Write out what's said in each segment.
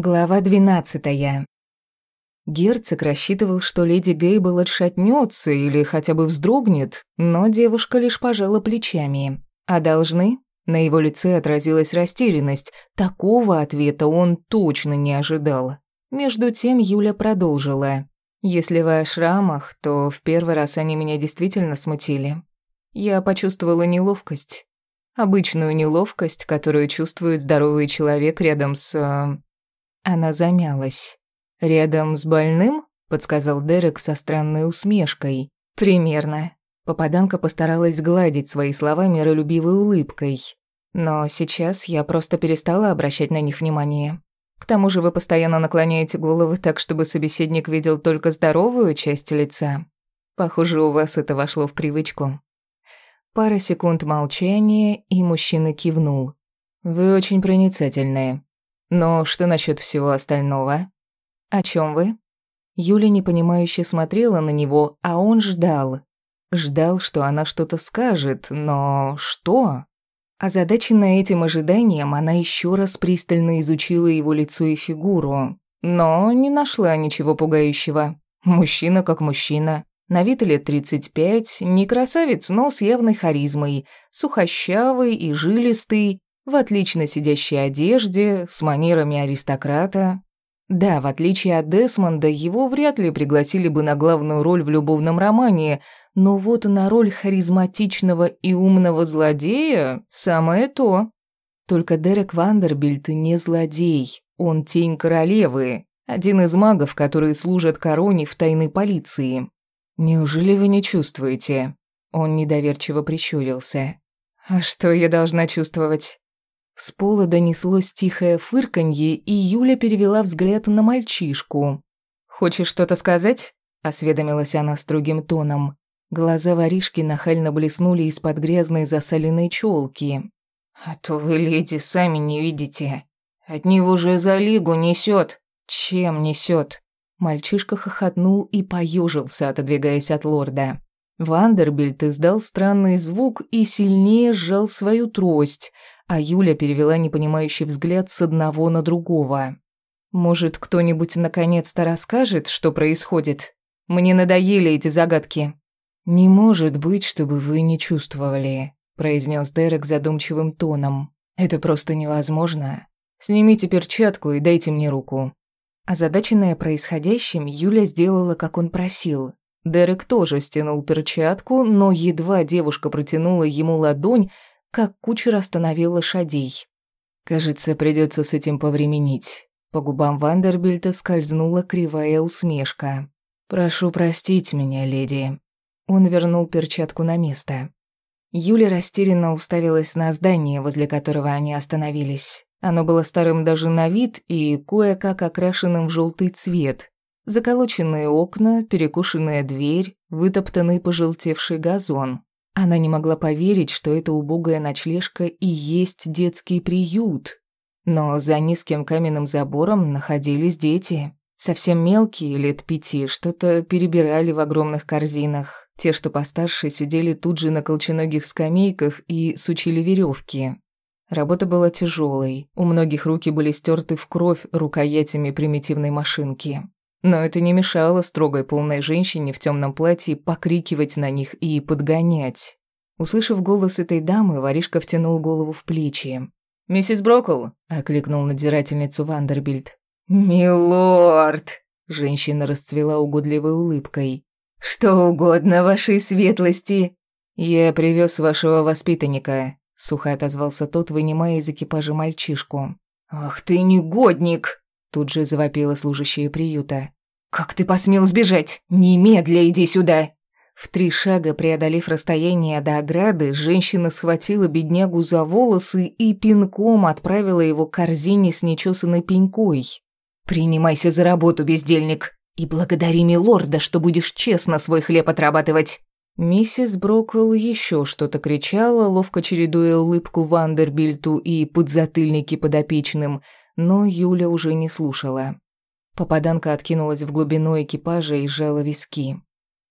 Глава двенадцатая. Герцог рассчитывал, что леди Гейбл отшатнется или хотя бы вздрогнет, но девушка лишь пожала плечами. А должны? На его лице отразилась растерянность. Такого ответа он точно не ожидал. Между тем Юля продолжила. «Если вы о шрамах, то в первый раз они меня действительно смутили. Я почувствовала неловкость. Обычную неловкость, которую чувствует здоровый человек рядом с э, она замялась. «Рядом с больным?» — подсказал Дерек со странной усмешкой. «Примерно». Попаданка постаралась гладить свои слова миролюбивой улыбкой. Но сейчас я просто перестала обращать на них внимание. К тому же вы постоянно наклоняете головы так, чтобы собеседник видел только здоровую часть лица. Похоже, у вас это вошло в привычку. Пара секунд молчания, и мужчина кивнул. «Вы очень проницательные. Но что насчет всего остального? О чем вы? Юля непонимающе смотрела на него, а он ждал. Ждал, что она что-то скажет, но что? Озадаченная этим ожиданием, она еще раз пристально изучила его лицо и фигуру, но не нашла ничего пугающего. Мужчина как мужчина. На вид лет 35, не красавец, но с явной харизмой, сухощавый и жилистый, в отлично сидящей одежде, с манерами аристократа. Да, в отличие от Десмонда, его вряд ли пригласили бы на главную роль в любовном романе, но вот на роль харизматичного и умного злодея – самое то. Только Дерек Вандербильт не злодей, он тень королевы, один из магов, которые служат короне в тайной полиции. «Неужели вы не чувствуете?» Он недоверчиво прищурился. «А что я должна чувствовать?» С пола донеслось тихое фырканье, и Юля перевела взгляд на мальчишку. «Хочешь что-то сказать?» – осведомилась она строгим тоном. Глаза воришки нахально блеснули из-под грязной засаленной челки. «А то вы, леди, сами не видите. От него же за лигу несет. Чем несет? Мальчишка хохотнул и поежился, отодвигаясь от лорда. Вандербильт издал странный звук и сильнее сжал свою трость – а Юля перевела непонимающий взгляд с одного на другого. «Может, кто-нибудь наконец-то расскажет, что происходит? Мне надоели эти загадки». «Не может быть, чтобы вы не чувствовали», – произнес Дерек задумчивым тоном. «Это просто невозможно. Снимите перчатку и дайте мне руку». Озадаченная происходящим, Юля сделала, как он просил. Дерек тоже стянул перчатку, но едва девушка протянула ему ладонь, как кучер остановил лошадей. «Кажется, придется с этим повременить». По губам Вандербильта скользнула кривая усмешка. «Прошу простить меня, леди». Он вернул перчатку на место. Юля растерянно уставилась на здание, возле которого они остановились. Оно было старым даже на вид и кое-как окрашенным в желтый цвет. Заколоченные окна, перекушенная дверь, вытоптанный пожелтевший газон. Она не могла поверить, что эта убогая ночлежка и есть детский приют. Но за низким каменным забором находились дети. Совсем мелкие, лет пяти, что-то перебирали в огромных корзинах. Те, что постарше, сидели тут же на колченогих скамейках и сучили веревки. Работа была тяжелой. У многих руки были стерты в кровь рукоятями примитивной машинки. Но это не мешало строгой полной женщине в темном платье покрикивать на них и подгонять. Услышав голос этой дамы, воришка втянул голову в плечи. «Миссис Брокл!» – окликнул надзирательницу Вандербильд. «Милорд!» – женщина расцвела угодливой улыбкой. «Что угодно вашей светлости!» «Я привез вашего воспитанника», – сухо отозвался тот, вынимая из экипажа мальчишку. «Ах ты негодник!» Тут же завопила служащая приюта. «Как ты посмел сбежать? Немедля иди сюда!» В три шага преодолев расстояние до ограды, женщина схватила беднягу за волосы и пинком отправила его к корзине с нечесанной пенькой. «Принимайся за работу, бездельник, и благодари милорда, что будешь честно свой хлеб отрабатывать!» Миссис Броквелл еще что-то кричала, ловко чередуя улыбку Вандербильту и подзатыльники подопечным, но Юля уже не слушала. Попаданка откинулась в глубину экипажа и сжала виски.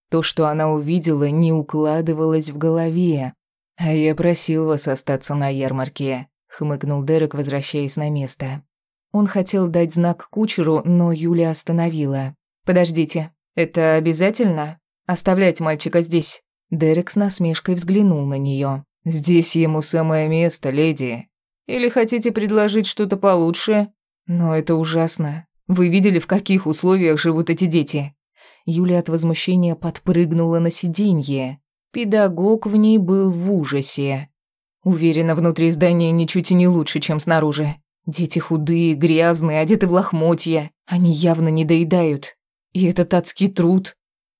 То, что она увидела, не укладывалось в голове. «А я просил вас остаться на ярмарке», — хмыкнул Дерек, возвращаясь на место. Он хотел дать знак кучеру, но Юля остановила. «Подождите, это обязательно? Оставлять мальчика здесь?» Дерек с насмешкой взглянул на нее. «Здесь ему самое место, леди. Или хотите предложить что-то получше? Но это ужасно. Вы видели, в каких условиях живут эти дети?» Юля от возмущения подпрыгнула на сиденье. Педагог в ней был в ужасе. Уверена, внутри здания ничуть и не лучше, чем снаружи. Дети худые, грязные, одеты в лохмотья. Они явно не доедают. И этот адский труд.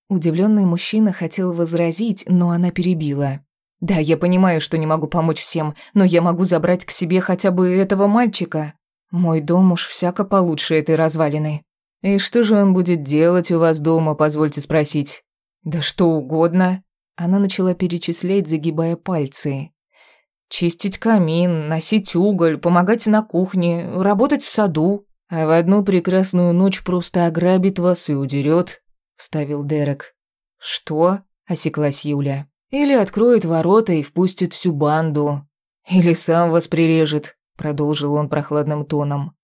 Удивленный мужчина хотел возразить, но она перебила. «Да, я понимаю, что не могу помочь всем, но я могу забрать к себе хотя бы этого мальчика. Мой дом уж всяко получше этой развалины». «И что же он будет делать у вас дома, позвольте спросить?» «Да что угодно». Она начала перечислять, загибая пальцы. «Чистить камин, носить уголь, помогать на кухне, работать в саду. А в одну прекрасную ночь просто ограбит вас и удерет», — вставил Дерек. «Что?» — осеклась Юля. «Или откроет ворота и впустит всю банду. Или сам вас прирежет», — продолжил он прохладным тоном.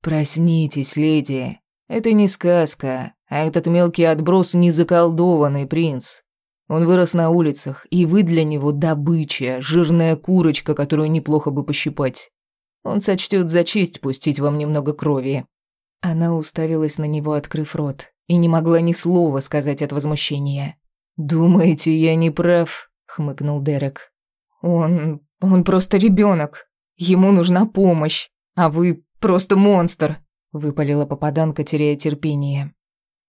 «Проснитесь, леди. Это не сказка, а этот мелкий отброс не заколдованный принц. Он вырос на улицах, и вы для него добыча, жирная курочка, которую неплохо бы пощипать. Он сочтет за честь пустить вам немного крови». Она уставилась на него, открыв рот, и не могла ни слова сказать от возмущения. «Думаете, я не прав?» — хмыкнул Дерек. «Он... он просто ребенок. Ему нужна помощь, а вы просто монстр», — выпалила попаданка, теряя терпение.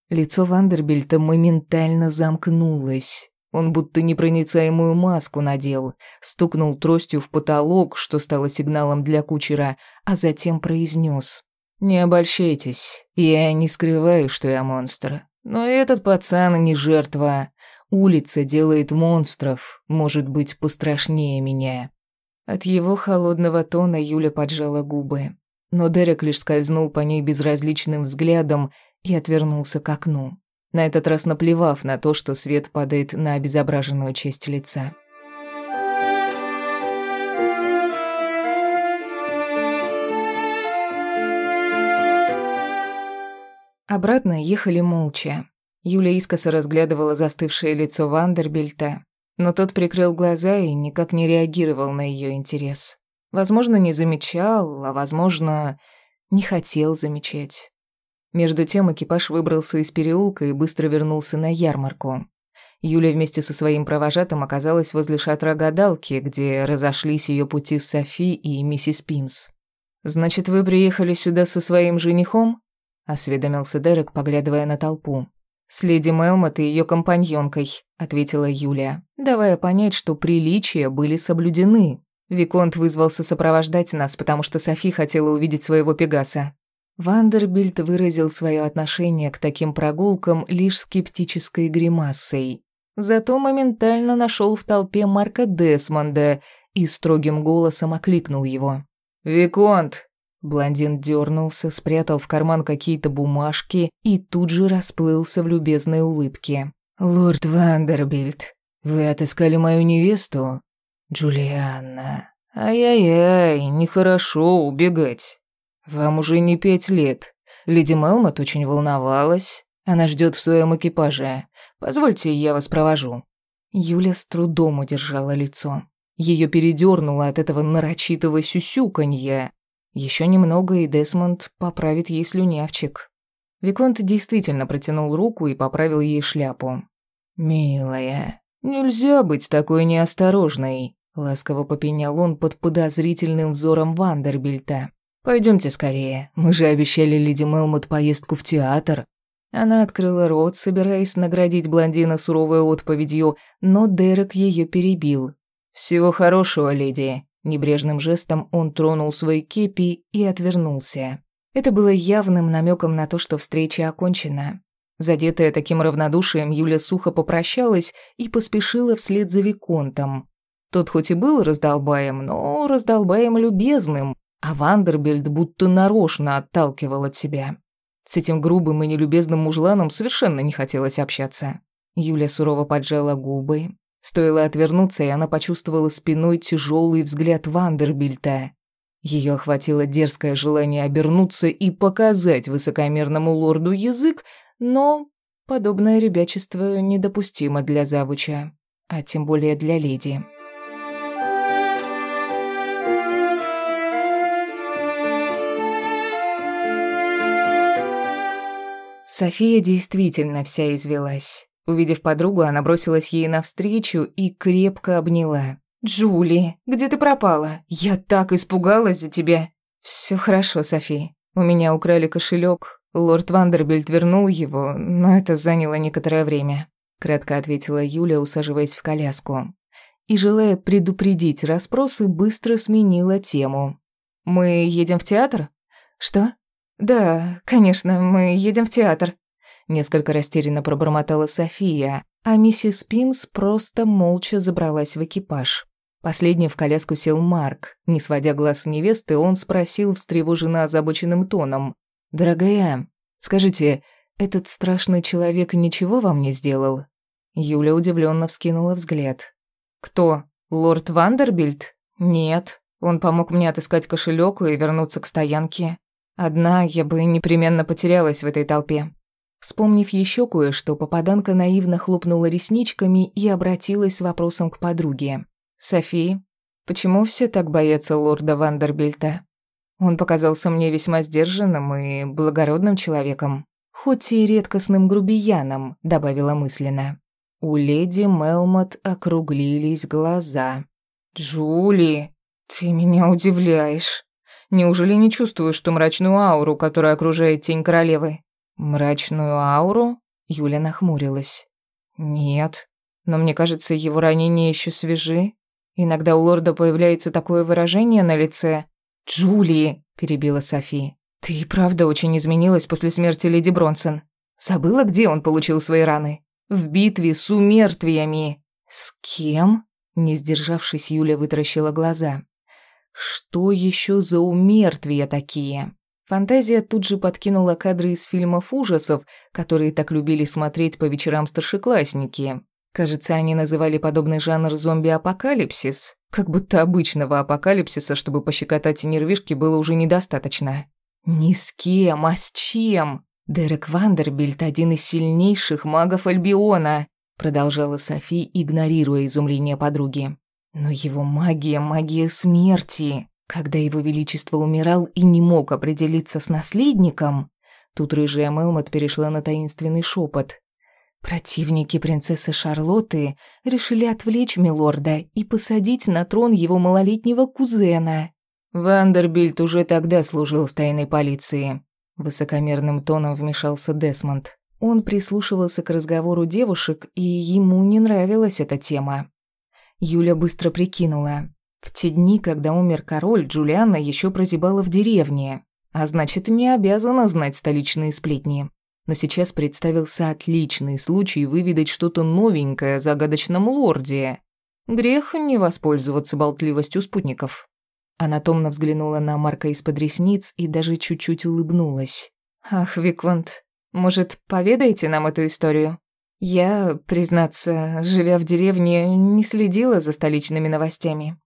Лицо Вандербильта моментально замкнулось. Он будто непроницаемую маску надел, стукнул тростью в потолок, что стало сигналом для кучера, а затем произнес: «Не обольщайтесь, я не скрываю, что я монстр. Но этот пацан не жертва. Улица делает монстров, может быть, пострашнее меня». От его холодного тона Юля поджала губы. Но Дерек лишь скользнул по ней безразличным взглядом и отвернулся к окну на этот раз наплевав на то, что свет падает на обезображенную часть лица. Обратно ехали молча. Юля искоса разглядывала застывшее лицо Вандербильта, но тот прикрыл глаза и никак не реагировал на ее интерес. Возможно, не замечал, а возможно, не хотел замечать. Между тем экипаж выбрался из переулка и быстро вернулся на ярмарку. Юля вместе со своим провожатым оказалась возле шатра гадалки, где разошлись ее пути с Софи и миссис Пимс. «Значит, вы приехали сюда со своим женихом?» — осведомился Дерек, поглядывая на толпу. «С леди Мелмот и ее компаньонкой», — ответила Юля, давая понять, что приличия были соблюдены. Виконт вызвался сопровождать нас, потому что Софи хотела увидеть своего Пегаса. Вандербильд выразил свое отношение к таким прогулкам лишь скептической гримасой. Зато моментально нашел в толпе Марка Десмонда и строгим голосом окликнул его. «Виконт!» Блондин дернулся, спрятал в карман какие-то бумажки и тут же расплылся в любезной улыбке. «Лорд Вандербильд, вы отыскали мою невесту?» «Джулианна, ай-яй-яй, нехорошо убегать». «Вам уже не пять лет. Леди Мелмот очень волновалась. Она ждет в своем экипаже. Позвольте, я вас провожу». Юля с трудом удержала лицо. Ее передернуло от этого нарочитого сюсюканья. Еще немного, и Десмонд поправит ей слюнявчик. Виконт действительно протянул руку и поправил ей шляпу. «Милая, нельзя быть такой неосторожной», — ласково попенял он под подозрительным взором Вандербильта. Пойдемте скорее. Мы же обещали леди Мелмот поездку в театр». Она открыла рот, собираясь наградить блондина суровой отповедью, но Дерек ее перебил. «Всего хорошего, леди». Небрежным жестом он тронул свои кепи и отвернулся. Это было явным намеком на то, что встреча окончена. Задетая таким равнодушием, Юля сухо попрощалась и поспешила вслед за Виконтом. Тот хоть и был раздолбаем, но раздолбаем любезным, а Вандербельд будто нарочно отталкивал от себя. С этим грубым и нелюбезным мужланом совершенно не хотелось общаться. Юля сурово поджала губы. Стоило отвернуться, и она почувствовала спиной тяжелый взгляд Вандербильта. Ее охватило дерзкое желание обернуться и показать высокомерному лорду язык, но подобное ребячество недопустимо для завуча, а тем более для леди. София действительно вся извелась. Увидев подругу, она бросилась ей навстречу и крепко обняла. «Джули, где ты пропала? Я так испугалась за тебя!» Все хорошо, Софи. У меня украли кошелек. Лорд Вандербильд вернул его, но это заняло некоторое время», — кратко ответила Юля, усаживаясь в коляску. И, желая предупредить расспросы, быстро сменила тему. «Мы едем в театр?» «Что?» «Да, конечно, мы едем в театр», — несколько растерянно пробормотала София, а миссис Пимс просто молча забралась в экипаж. Последний в коляску сел Марк. Не сводя глаз с невесты, он спросил встревоженно озабоченным тоном. «Дорогая, скажите, этот страшный человек ничего вам не сделал?» Юля удивленно вскинула взгляд. «Кто? Лорд Вандербильд?» «Нет. Он помог мне отыскать кошелек и вернуться к стоянке. Одна я бы непременно потерялась в этой толпе. Вспомнив еще кое-что, попаданка наивно хлопнула ресничками и обратилась с вопросом к подруге. «Софи, почему все так боятся лорда Вандербильта? Он показался мне весьма сдержанным и благородным человеком, хоть и редкостным грубияном», — добавила мысленно. У леди Мелмот округлились глаза. «Джули, ты меня удивляешь». Неужели не чувствуешь ту мрачную ауру, которая окружает тень королевы? Мрачную ауру? Юля нахмурилась. Нет, но мне кажется, его ранения еще свежи. Иногда у лорда появляется такое выражение на лице. «Джули!» – перебила Софи. «Ты и правда очень изменилась после смерти леди Бронсон. Забыла, где он получил свои раны? В битве с умертвиями». «С кем?» – не сдержавшись, Юля вытаращила глаза. Что еще за умертвия такие? Фантазия тут же подкинула кадры из фильмов ужасов, которые так любили смотреть по вечерам старшеклассники. Кажется, они называли подобный жанр зомби-апокалипсис. Как будто обычного апокалипсиса, чтобы пощекотать нервишки, было уже недостаточно. Ни с кем, а с чем? Дерек Вандербильд – один из сильнейших магов Альбиона, продолжала Софи, игнорируя изумление подруги. Но его магия – магия смерти. Когда его величество умирал и не мог определиться с наследником, тут рыжая Мелмот перешла на таинственный шепот. Противники принцессы Шарлотты решили отвлечь милорда и посадить на трон его малолетнего кузена. Вандербильд уже тогда служил в тайной полиции. Высокомерным тоном вмешался Десмонд. Он прислушивался к разговору девушек, и ему не нравилась эта тема. Юля быстро прикинула. В те дни, когда умер король, Джулианна еще прозябала в деревне, а значит, не обязана знать столичные сплетни. Но сейчас представился отличный случай выведать что-то новенькое о загадочном лорде. Грех не воспользоваться болтливостью спутников. Она томно взглянула на Марка из-под ресниц и даже чуть-чуть улыбнулась. «Ах, Виконт, может, поведаете нам эту историю?» Я, признаться, живя в деревне, не следила за столичными новостями.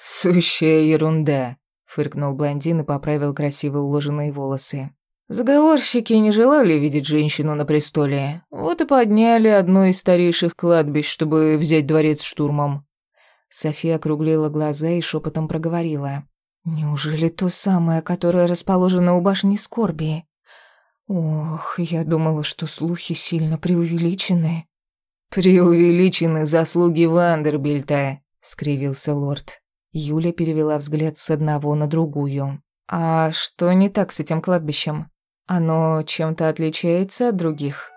«Сущая ерунда», — фыркнул блондин и поправил красиво уложенные волосы. Заговорщики не желали видеть женщину на престоле, вот и подняли одно из старейших кладбищ, чтобы взять дворец штурмом. София округлила глаза и шепотом проговорила. «Неужели то самое, которое расположено у башни скорби?» Ох, я думала, что слухи сильно преувеличены. Преувеличены заслуги Вандербильта, скривился лорд. Юля перевела взгляд с одного на другую. А что не так с этим кладбищем? Оно чем-то отличается от других?